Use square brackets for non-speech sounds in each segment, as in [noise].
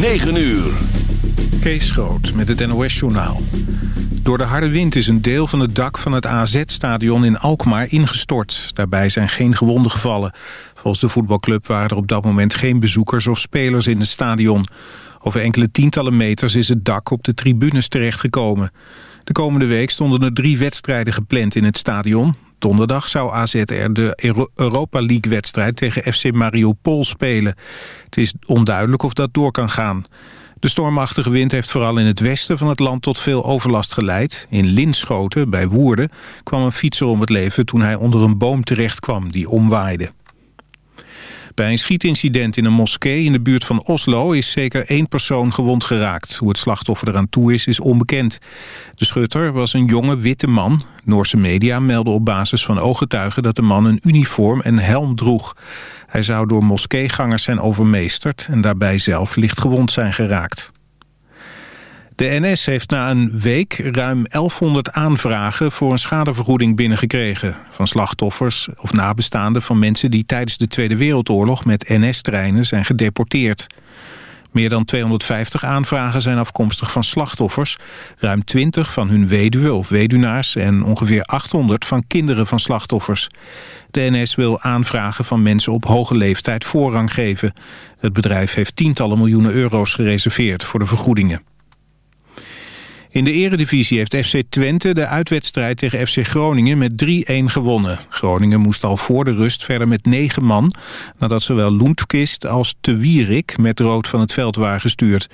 9 uur. Kees Groot met het NOS-journaal. Door de harde wind is een deel van het dak van het AZ-stadion in Alkmaar ingestort. Daarbij zijn geen gewonden gevallen. Volgens de voetbalclub waren er op dat moment geen bezoekers of spelers in het stadion. Over enkele tientallen meters is het dak op de tribunes terechtgekomen. De komende week stonden er drie wedstrijden gepland in het stadion. Donderdag zou AZ er de Europa League-wedstrijd tegen FC Mariupol spelen. Het is onduidelijk of dat door kan gaan. De stormachtige wind heeft vooral in het westen van het land tot veel overlast geleid. In Linschoten, bij Woerden, kwam een fietser om het leven toen hij onder een boom terecht kwam die omwaaide. Bij een schietincident in een moskee in de buurt van Oslo is zeker één persoon gewond geraakt. Hoe het slachtoffer eraan toe is, is onbekend. De schutter was een jonge witte man. Noorse media melden op basis van ooggetuigen dat de man een uniform en helm droeg. Hij zou door moskeegangers zijn overmeesterd en daarbij zelf licht gewond zijn geraakt. De NS heeft na een week ruim 1100 aanvragen voor een schadevergoeding binnengekregen. Van slachtoffers of nabestaanden van mensen die tijdens de Tweede Wereldoorlog met NS-treinen zijn gedeporteerd. Meer dan 250 aanvragen zijn afkomstig van slachtoffers, ruim 20 van hun weduwe of weduwnaars en ongeveer 800 van kinderen van slachtoffers. De NS wil aanvragen van mensen op hoge leeftijd voorrang geven. Het bedrijf heeft tientallen miljoenen euro's gereserveerd voor de vergoedingen. In de eredivisie heeft FC Twente de uitwedstrijd tegen FC Groningen met 3-1 gewonnen. Groningen moest al voor de rust verder met 9 man... nadat zowel Loentkist als Te Wierik met rood van het veld waren gestuurd.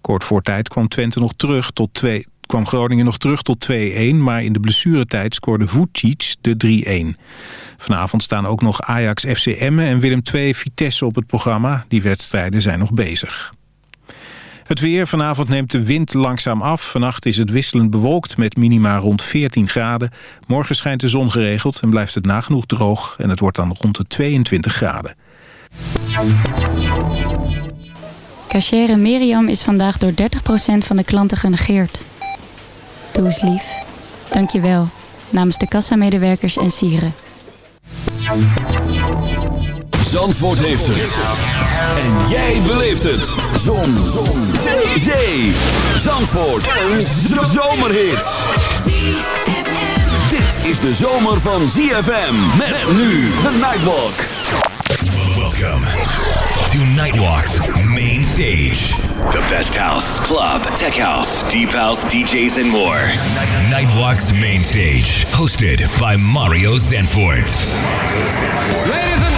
Kort voor tijd kwam, Twente nog terug tot 2, kwam Groningen nog terug tot 2-1... maar in de blessuretijd scoorde Vucic de 3-1. Vanavond staan ook nog Ajax FC Emmen en Willem II Vitesse op het programma. Die wedstrijden zijn nog bezig. Het weer. Vanavond neemt de wind langzaam af. Vannacht is het wisselend bewolkt met minima rond 14 graden. Morgen schijnt de zon geregeld en blijft het nagenoeg droog. En het wordt dan rond de 22 graden. Cachere Miriam is vandaag door 30% van de klanten genegeerd. Doe eens lief. Dank je wel. Namens de kassamedewerkers en sieren. Zandvoort heeft het. En jij beleeft het. Zon. Zon. Zee. Zee. Zandvoort. Een zomerhit. Dit is de zomer van ZFM. Met nu de Nightwalk. Welcome to Nightwalk's main stage. The best house, club, tech house, deep house, DJs and more. Nightwalk's main stage. Hosted by Mario Zanfort. Ladies and gentlemen.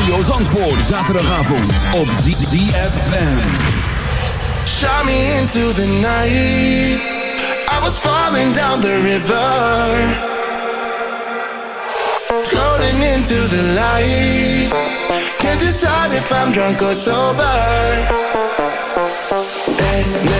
Mario Zandvoort. Zaterdagavond op ZFM. Shot me into the night. I was falling down the river. Floating into the light. Can't decide if I'm drunk or sober. Energy,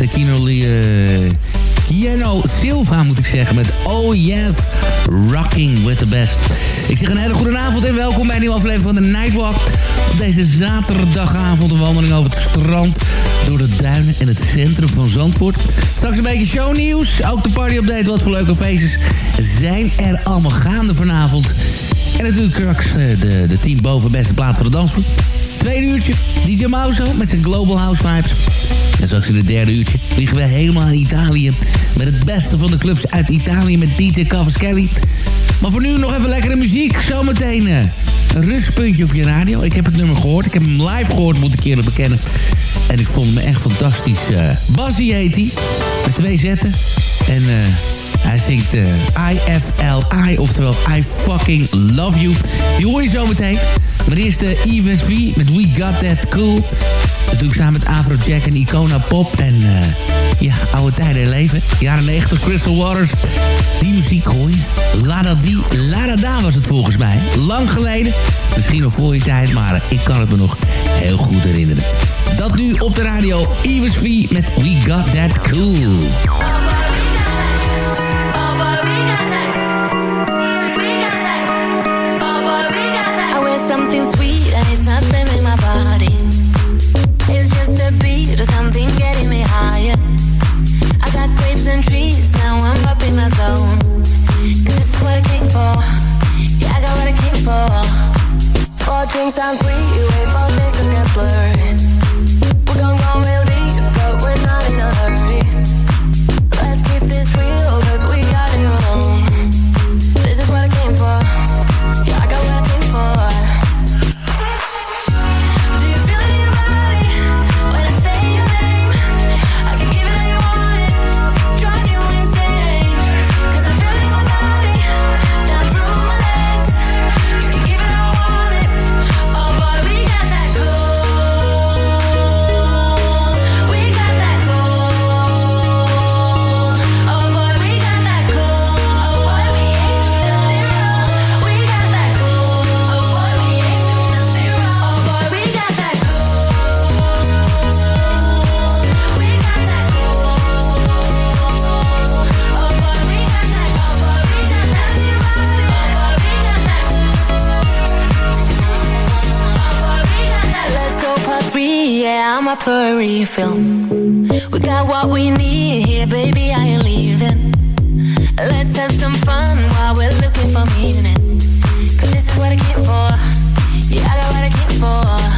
met uh, Kino Silva, moet ik zeggen, met Oh Yes, Rocking with the Best. Ik zeg een hele goede avond en welkom bij een nieuwe aflevering van de Nightwalk. Op deze zaterdagavond een wandeling over het strand, door de duinen en het centrum van Zandvoort. Straks een beetje shownieuws, ook de party-update, wat voor leuke feestjes zijn er allemaal gaande vanavond. En natuurlijk straks eh, de, de team boven beste plaat voor de dansvoet. Tweede uurtje, DJ Mauso met zijn Global House Vibes. En straks in het derde uurtje vliegen we helemaal in Italië... met het beste van de clubs uit Italië met DJ Cavaschelli. Maar voor nu nog even lekkere muziek. Zometeen uh, een rustpuntje op je radio. Ik heb het nummer gehoord. Ik heb hem live gehoord, moet ik eerlijk bekennen. En ik vond hem echt fantastisch. Uh, heet hij. Met twee zetten. En... Uh, hij zingt uh, IFLI, oftewel I fucking love you. Die hoor je zo meteen. Maar eerst de Evans V met We Got That Cool. Natuurlijk samen met Afrojack en Icona Pop. En uh, ja, oude tijden leven. Jaren 90, Crystal Waters. Die muziek hoor je. Lada Di, Lada Da was het volgens mij. Lang geleden. Misschien nog voor je tijd, maar ik kan het me nog heel goed herinneren. Dat nu op de radio. Evans V met We Got That Cool. something sweet and it's my body. And trees, now I'm up in my zone. Cause this is what I came for. Yeah, I got what I came for. Four drinks on three, wait for days to get up a refill. We got what we need here, baby. I ain't leaving. Let's have some fun while we're looking for meaning. Cause this is what I came for. Yeah, I got what I came for.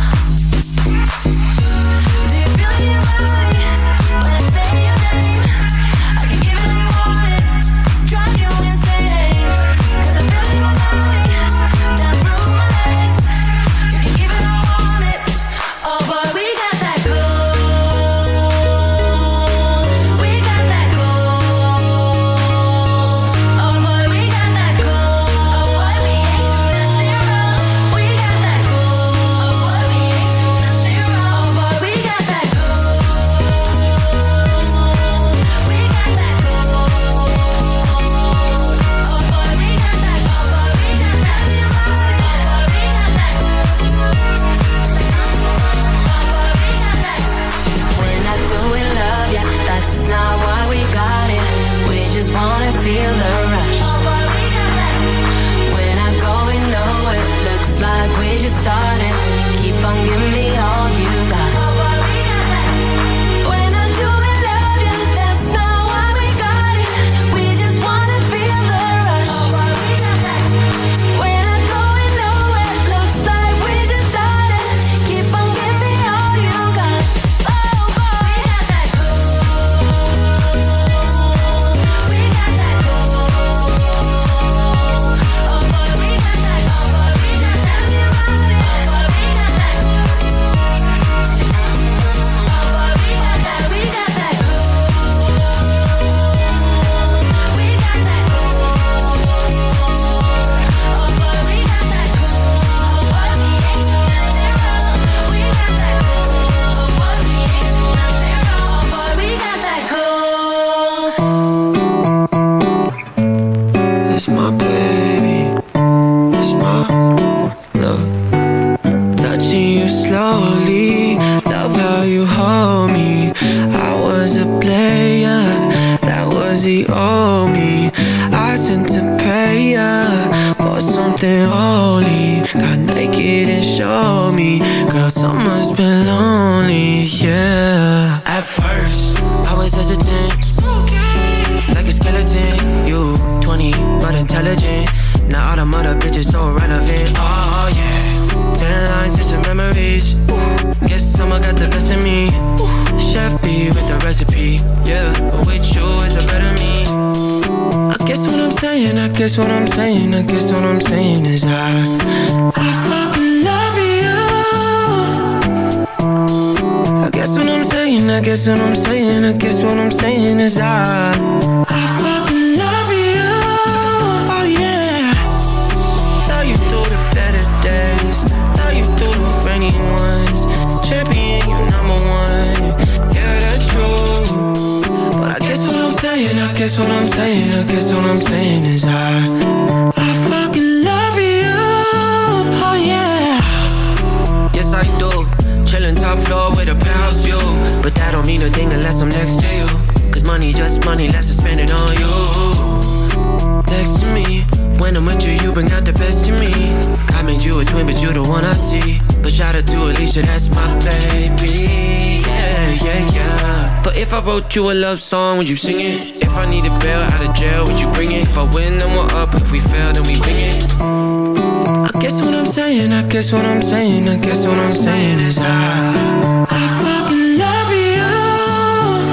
You a love song, would you sing it? If I need a bail out of jail, would you bring it? If I win, then we're up. If we fail, then we bring it. I guess what I'm saying, I guess what I'm saying, I guess what I'm saying is I, I fucking love you.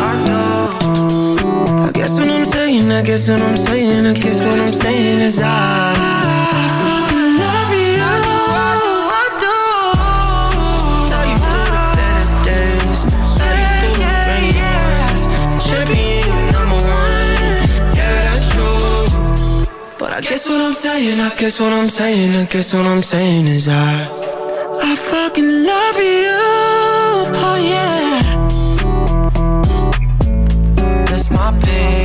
I do. I guess what I'm saying, I guess what I'm saying, I guess what I'm saying is I, I I guess what I'm saying, I guess what I'm saying, I guess what I'm saying is I I fucking love you, oh yeah. That's my baby,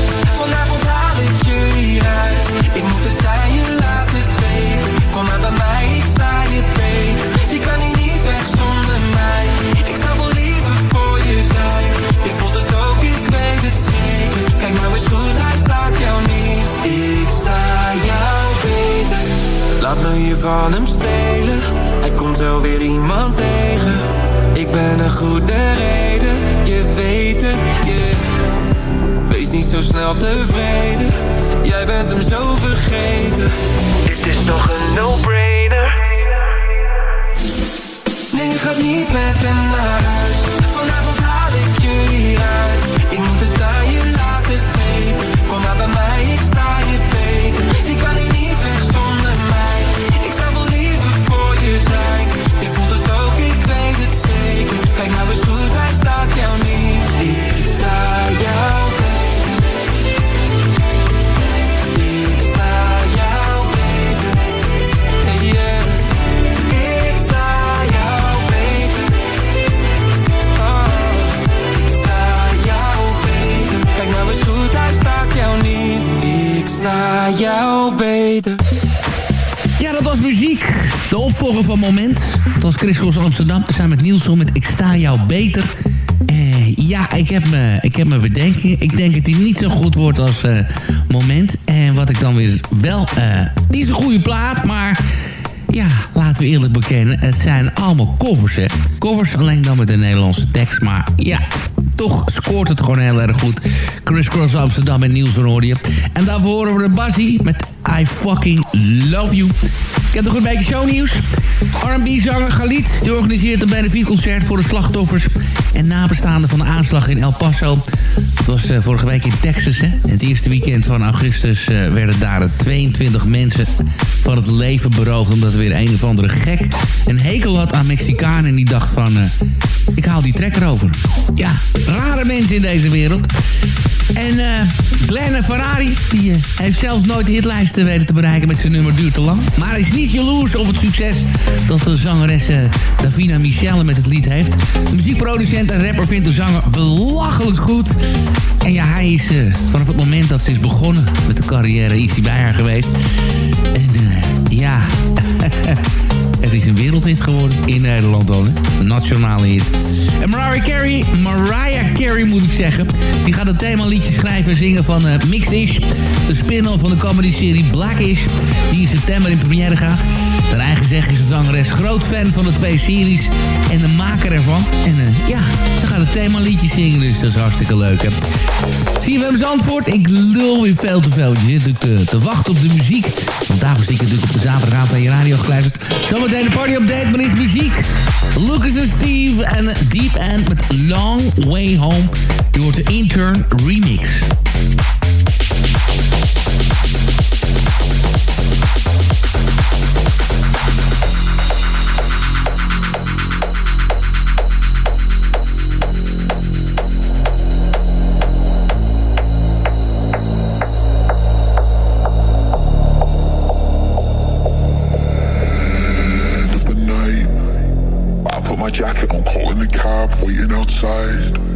Van hem stelen. Hij komt wel weer iemand tegen. Ik ben een goede reden, je weet het, yeah. Wees niet zo snel tevreden, jij bent hem zo vergeten. Dit is toch een no-brainer? Nee, je gaat niet met hem naar huis. Vanavond haal ik je hieruit. Ik moet het aan je laten weten. Kom maar bij mij, ik muziek. De opvolger van Moment. Dat was Chris Amsterdam. Samen met Nielsen met Ik sta jou beter. Eh, ja, ik heb, me, ik heb me bedenken. Ik denk dat hij niet zo goed wordt als eh, Moment. En wat ik dan weer wel... eh niet zo'n goede plaat, maar... Ja, laten we eerlijk bekennen. Het zijn allemaal covers, hè. Covers alleen dan met een Nederlandse tekst. Maar ja, toch scoort het gewoon heel erg goed. Chris Cross Amsterdam en Niels hoorde je. En daarvoor horen we de Bazzi met I Fucking Love You. Ik heb nog een beetje shownieuws. R&B-zanger Galit die organiseert een benefietconcert voor de slachtoffers en nabestaanden van de aanslag in El Paso. Het was eh, vorige week in Texas, hè. Het eerste weekend van augustus eh, werden daar 22 mensen van het leven beroofd... omdat er weer een of andere gek een hekel had aan Mexicanen... en die dacht van, eh, ik haal die trekker over. Ja, rare mensen in deze wereld. En Glenn Ferrari, die heeft zelfs nooit de hitlijsten weten te bereiken met zijn nummer Duurt te lang. Maar hij is niet jaloers op het succes dat de zangeres Davina Michelle met het lied heeft. De muziekproducent en rapper vindt de zanger belachelijk goed. En ja, hij is eh, vanaf het moment dat ze is begonnen met de carrière, is bij haar geweest. En eh, ja... [laughs] Het is een wereldhit geworden in Nederland dan, hè? Een nationale hit. En Mariah Carey, Mariah Carey moet ik zeggen... die gaat het themaliedje schrijven en zingen van uh, Mixed-ish... de spin-off van de comedy-serie Blackish... die in september in première gaat. Naar eigen zeggen is de zangeres groot fan van de twee series... en de maker ervan. En uh, ja, ze gaat het themaliedje zingen, dus dat is hartstikke leuk, hè? Hem antwoord? Ik lul weer veel te veel. Je zit natuurlijk te, te wachten op de muziek. Want daarvoor zit je natuurlijk op de zaterdagavond aan je radio gekluisterd. Zometeen de party update, maar is muziek. Lucas en Steve en Deep End met Long Way Home. Je hoort de Intern Remix. side.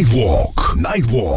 Nightwalk. Nightwalk.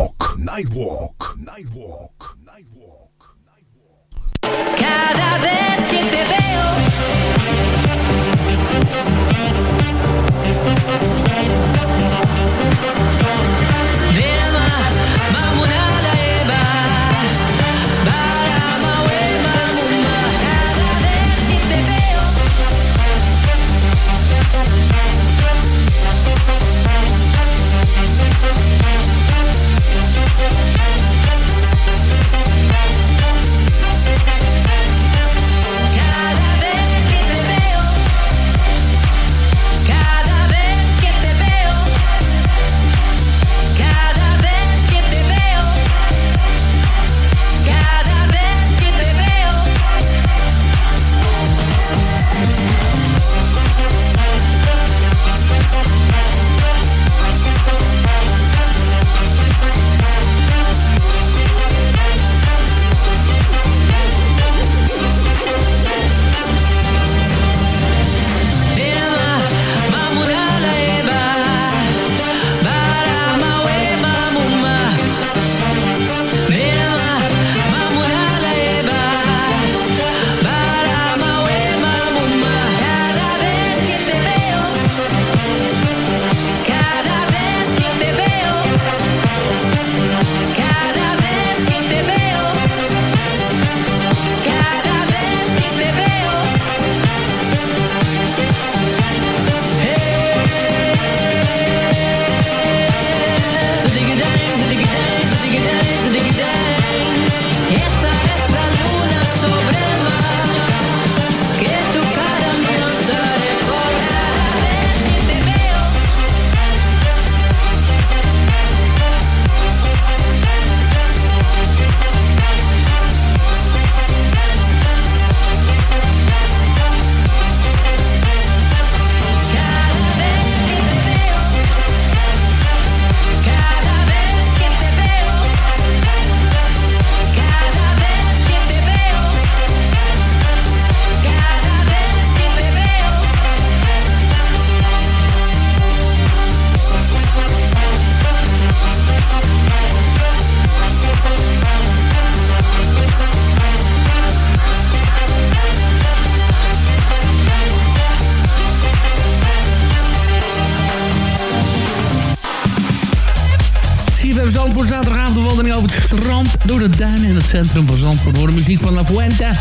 Centrum van Zandvoort. Muziek van La Fuente.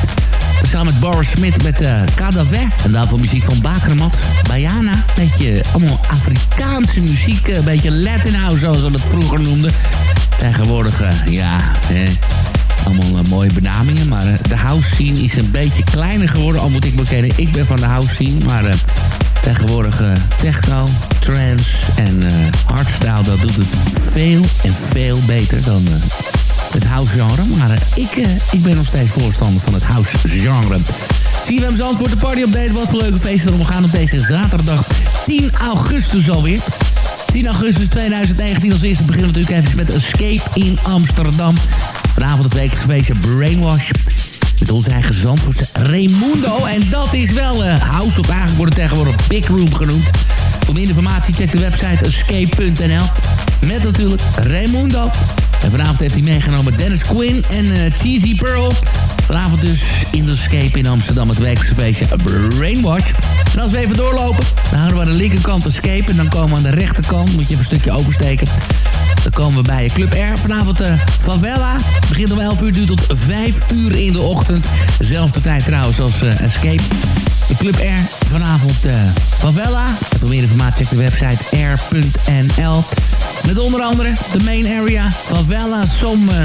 Samen met Boris Smit met uh. En daarvoor muziek van Bakermat. Bayana. Beetje allemaal Afrikaanse muziek. Een beetje Latin house zoals we dat vroeger noemden. Tegenwoordig, eh, ja... Eh, allemaal eh, mooie benamingen. Maar eh, de house scene is een beetje kleiner geworden. Al moet ik bekennen, ik ben van de house scene. Maar... eh, Tegenwoordig eh, techno, trance en eh hardstyle, dat doet het veel en veel beter dan eh, het house genre. Maar eh, ik, eh, ik ben nog steeds voorstander van het house genre. CFM Zandvoort, de party update. Wat voor leuke feesten er omgaan op deze zaterdag 10 augustus alweer. 10 augustus 2019 als eerste beginnen we natuurlijk even met Escape in Amsterdam. Vanavond het wekelijkse feestje Brainwash. Met onze eigen Zandvoortse Raimundo. En dat is wel eh, house, of eigenlijk wordt het tegenwoordig Big Room genoemd. Voor meer informatie check de website escape.nl. Met natuurlijk Raimundo. En vanavond heeft hij meegenomen Dennis Quinn en eh, Cheesy Pearl. Vanavond dus in de Escape in Amsterdam het wekelijkse feestje Brainwash. En als we even doorlopen, dan houden we aan de linkerkant Escape. En dan komen we aan de rechterkant, moet je even een stukje oversteken. Dan komen we bij Club R. Vanavond de Favela. Begint om 11 uur, duurt tot 5 uur in de ochtend. Dezelfde tijd trouwens als eh, Escape. De Club R. Vanavond eh, Favela. Voor meer informatie check de website r.nl. Met onder andere de main area. Favela, Som eh,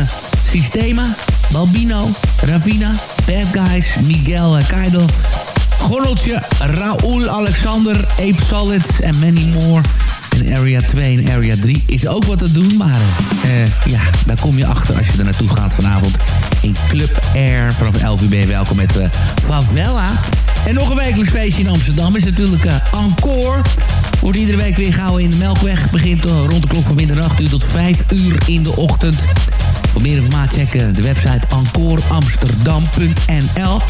Sistema. Balbino, Ravina, Bad Guys, Miguel uh, Keidel, Gorreltje, Raoul, Alexander, Ape Solid en many more. In Area 2 en Area 3 is ook wat te doen, maar eh, ja, daar kom je achter als je er naartoe gaat vanavond. In Club Air, vanaf 11 uur ben je welkom met uh, Favela. En nog een wekelijks feestje in Amsterdam is natuurlijk uh, Encore. Wordt iedere week weer gehouden in de Melkweg. Begint rond de klok van middernacht uur tot 5 uur in de ochtend. Voor meer informatie check de website encoreamsterdam.nl.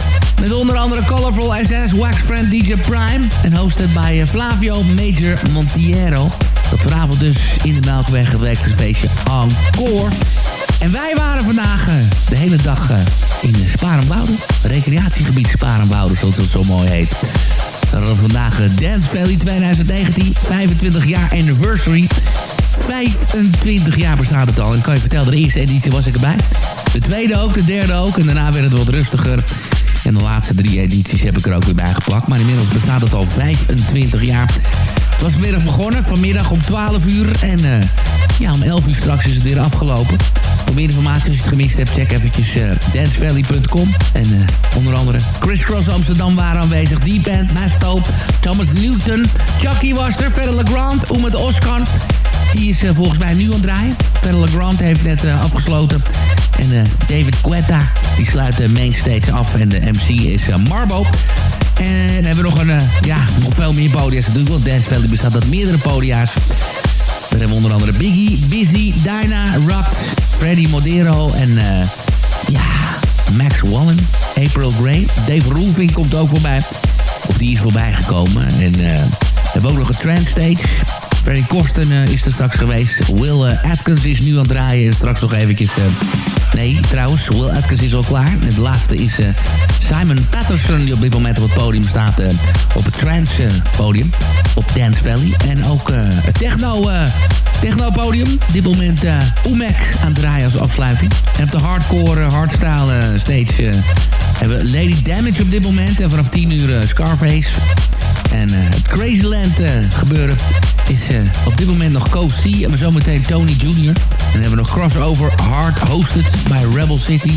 Met onder andere Colorful SS, Wax Friend DJ Prime. En hosted bij eh, Flavio Major Montiero. Dat vanavond dus in de Melkweg het feestje Encore. En wij waren vandaag uh, de hele dag in Sparenwouden. Recreatiegebied Sparenwouden, zoals het zo mooi heet. Dan hadden we vandaag Dance Valley 2019, 25 jaar anniversary. 25 jaar bestaat het al. En kan je vertellen, de eerste editie was ik erbij. De tweede ook, de derde ook. En daarna werd het wat rustiger. En de laatste drie edities heb ik er ook weer bij geplakt. Maar inmiddels bestaat het al 25 jaar. Het was vanmiddag begonnen, vanmiddag om 12 uur. En uh, ja, om 11 uur straks is het weer afgelopen. Voor meer informatie, als je het gemist hebt, check eventjes uh, dancevalley.com. En uh, onder andere Chris Cross Amsterdam waren aanwezig. D-Band, Masto, Thomas Newton, Chucky was er, Verder LeGrand, Oemet Oscar. Die is uh, volgens mij nu aan het draaien. Verder LeGrand heeft net afgesloten. En David Quetta, die sluit de mainstage af. En de MC is Marbo. En dan hebben we nog, een, ja, nog veel meer podia's natuurlijk. Want Dance Valley bestaat uit meerdere podia's. We hebben onder andere Biggie, Busy, Dinah, Rock, Freddy Modero en ja, Max Wallen, April Gray. Dave Roelvink komt ook voorbij. Of die is voorbij gekomen. En we hebben ook nog een trance Freddy Korsten uh, is er straks geweest. Will Atkins is nu aan het draaien. En straks nog eventjes... nee, trouwens, Will Atkins is al klaar. De laatste is Simon Patterson... die op dit moment op het podium staat. op het trance podium. Op Dance Valley. En ook het techno... Techno-podium. Op dit moment uh, aan het draaien als afsluiting. En op de hardcore, hardstyle stage hebben we Lady Damage op dit moment. En vanaf 10 uur Scarface. En het Crazyland gebeuren is op dit moment nog Co-C. En maar zometeen Tony Jr. Dan hebben we nog Crossover Hard Hosted bij Rebel City.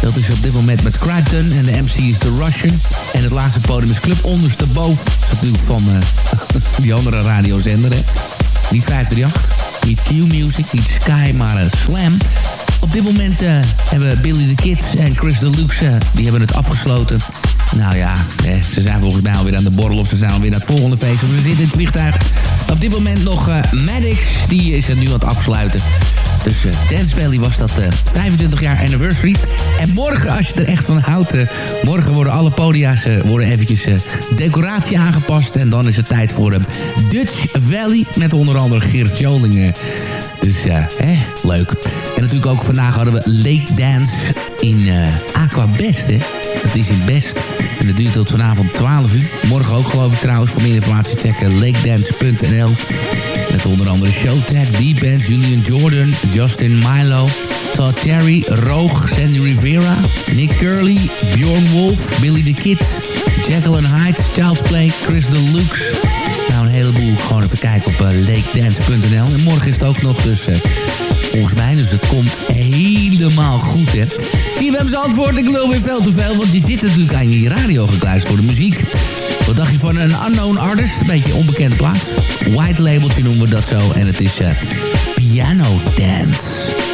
Dat is op dit moment met Crichton en de MC is The Russian. En het laatste podium is Club Ondersteboven. Dat is natuurlijk van [laughs] die andere radiozender, hè. Niet 538, niet Q-Music, niet Sky, maar uh, Slam. Op dit moment hebben Billy the Kids en Chris Deluxe, die hebben het afgesloten. Nou ja, eh, ze zijn volgens mij alweer aan de borrel of ze zijn alweer naar het volgende feest. Dus we zitten in het vliegtuig. Op dit moment nog uh, Maddox, die is er nu aan het afsluiten. Dus uh, Dance Valley was dat uh, 25 jaar anniversary. En morgen, als je er echt van houdt... Uh, morgen worden alle podia's worden eventjes decoratie aangepast. En dan is het tijd voor Dutch Valley. Met onder andere Geert Joling. dus ja, hè, leuk. En natuurlijk ook vandaag hadden we Lake Dance in Aqua Best. Hè. Dat is in Best. En dat duurt tot vanavond 12 uur. Morgen ook geloof ik trouwens. Voor meer informatie checken lakedance.nl. Met onder andere Showtag, D-Band, Julian Jordan, Justin Milo... Todd Terry, Roog, Sandy Rivera, Nick Curley, Bjorn Wolf, Billy the Kid, Jacqueline Hyde, Child's Play, Chris Deluxe. Nou, een heleboel. Gewoon even kijken op uh, lakedance.nl. En morgen is het ook nog, dus uh, volgens mij. Dus het komt helemaal goed, hè. Zie je zijn antwoord? Ik geloof weer veel te veel, want je zit natuurlijk aan je radio gekluisterd voor de muziek. Wat dacht je van een unknown artist? Een beetje onbekende plaats. White labeltje noemen we dat zo. En het is uh, Piano Dance.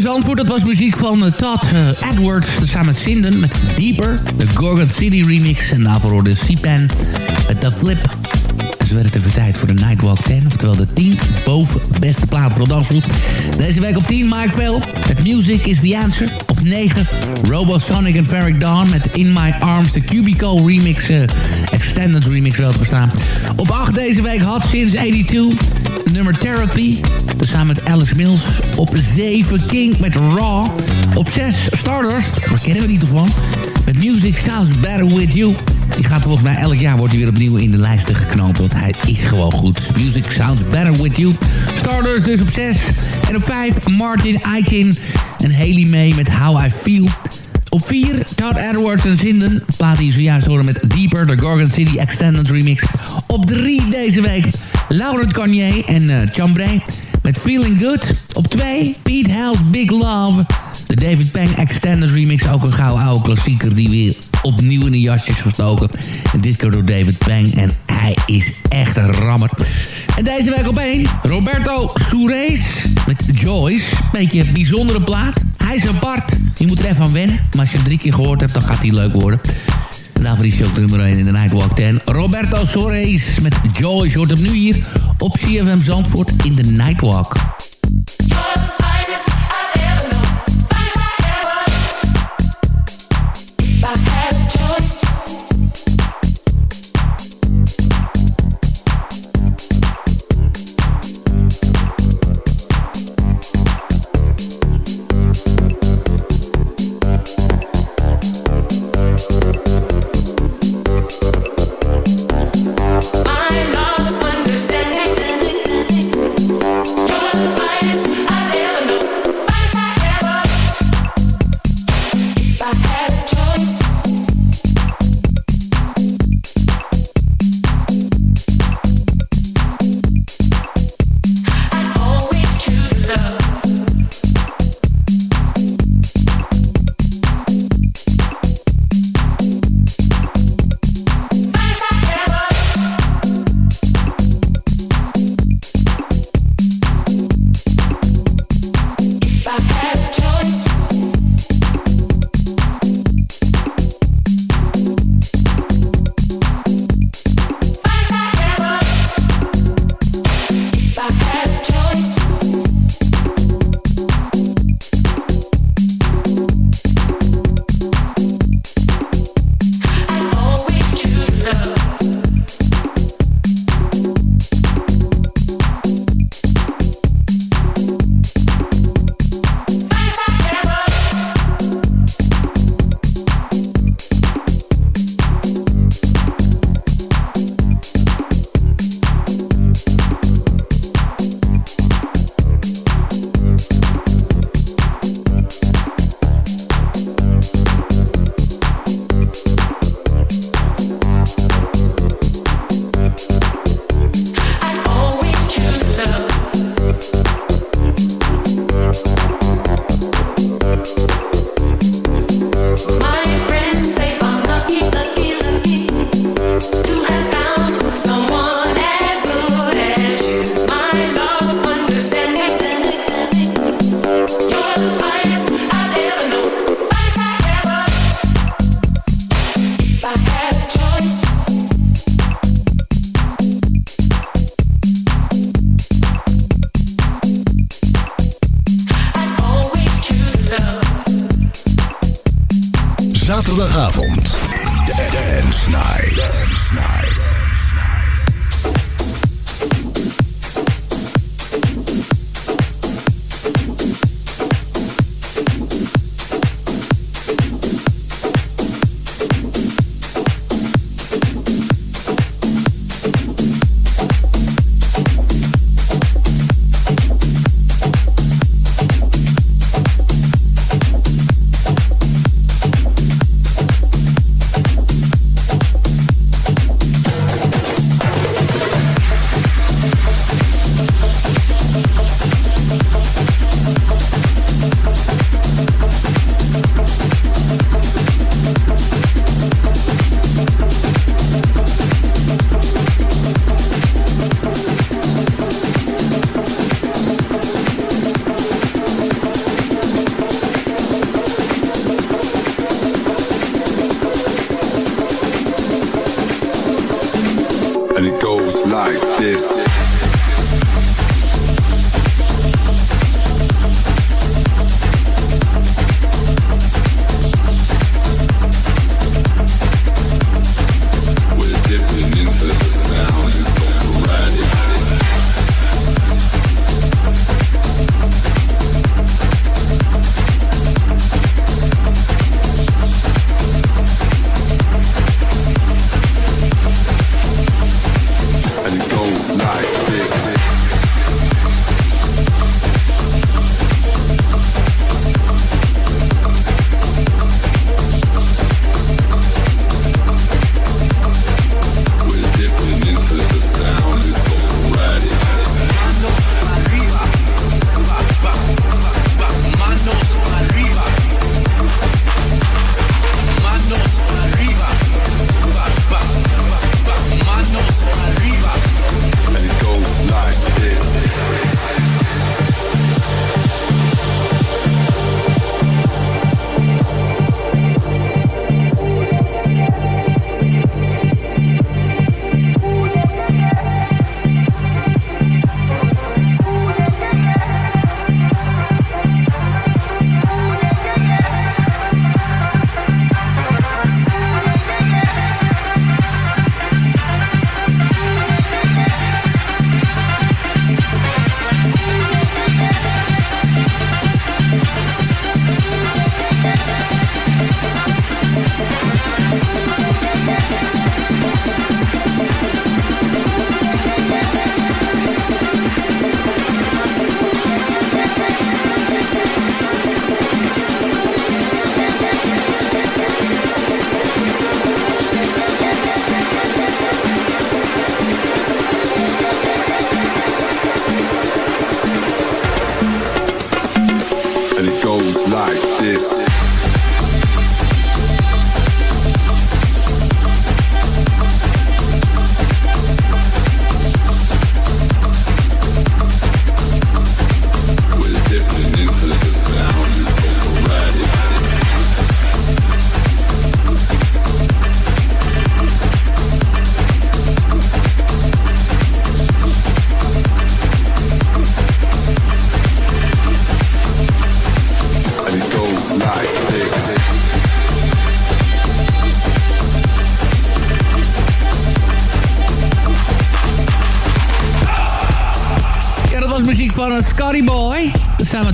Zandvoort, dat was muziek van uh, Todd uh, Edwards. Samen met Sinden, met Deeper. De Gorgon City remix. En daarvoor hoorde C-Pen met The Flip. Dus werd het even tijd voor de Nightwalk 10. Oftewel de 10 boven beste plaat voor de dansgroep. Deze week op 10 Mike Vell. Het Music is the Answer. Op 9 Robosonic en Ferric Dawn met In My Arms. De Cubico remix. Uh, extended remix wel te. Op 8 deze week Hot Since 82 nummer Therapy. Samen met Alice Mills. Op 7 King met Raw. Op 6 Stardust. Waar kennen we niet van? Met Music Sounds Better With You. Die gaat volgens mij elk jaar wordt hij weer opnieuw in de lijsten geknald. Want hij is gewoon goed. Music Sounds Better With You. Stardust dus op 6. En op 5 Martin Aikin en Haley May met How I Feel. Op 4 Todd Edwards en Zinden. Plaat die zojuist horen met Deeper, de Gorgon City Extended Remix. Op 3 deze week Laurent Garnier en uh, Chambray met Feeling Good. Op 2 Pete House Big Love. De David Peng Extended Remix, ook een gouden oude klassieker die weer opnieuw in de jasjes gestoken. En dit keer door David Peng en hij is echt een rammer. En deze week op 1 Roberto Soures met Joyce. Beetje een bijzondere plaat. Hij is apart. Je moet er even aan wennen. Maar als je hem drie keer gehoord hebt, dan gaat hij leuk worden. En daarvoor is hij ook de nummer 1 in de Nightwalk 10. Roberto Sores met Joyce hoort hem nu hier op CFM Zandvoort in de Nightwalk.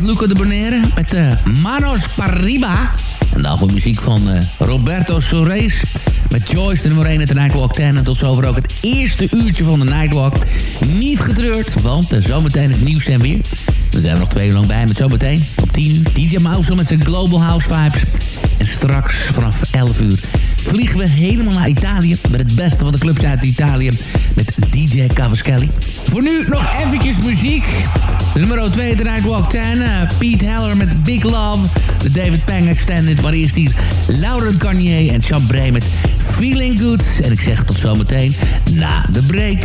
Luca de Bonaire met uh, Manos Pariba. En daarvoor muziek van uh, Roberto Soares met Joyce, de nummer 1 in de Nightwalk 10. En tot zover ook het eerste uurtje van de Nightwalk. Niet getreurd, want uh, zometeen het nieuws en weer. We zijn er nog twee uur lang bij met zometeen op 10 uur. DJ Mouse met zijn Global House Vibes. En straks vanaf 11 uur vliegen we helemaal naar Italië... met het beste van de clubs uit Italië met DJ Cavaschelli. Voor nu nog eventjes muziek. Nummer 2, de Nightwalk 10. Uh, Pete Heller met Big Love. De David Pang Extended. Maar eerst hier Laurent Garnier en Chambray met Feeling Good. En ik zeg tot zometeen na de break.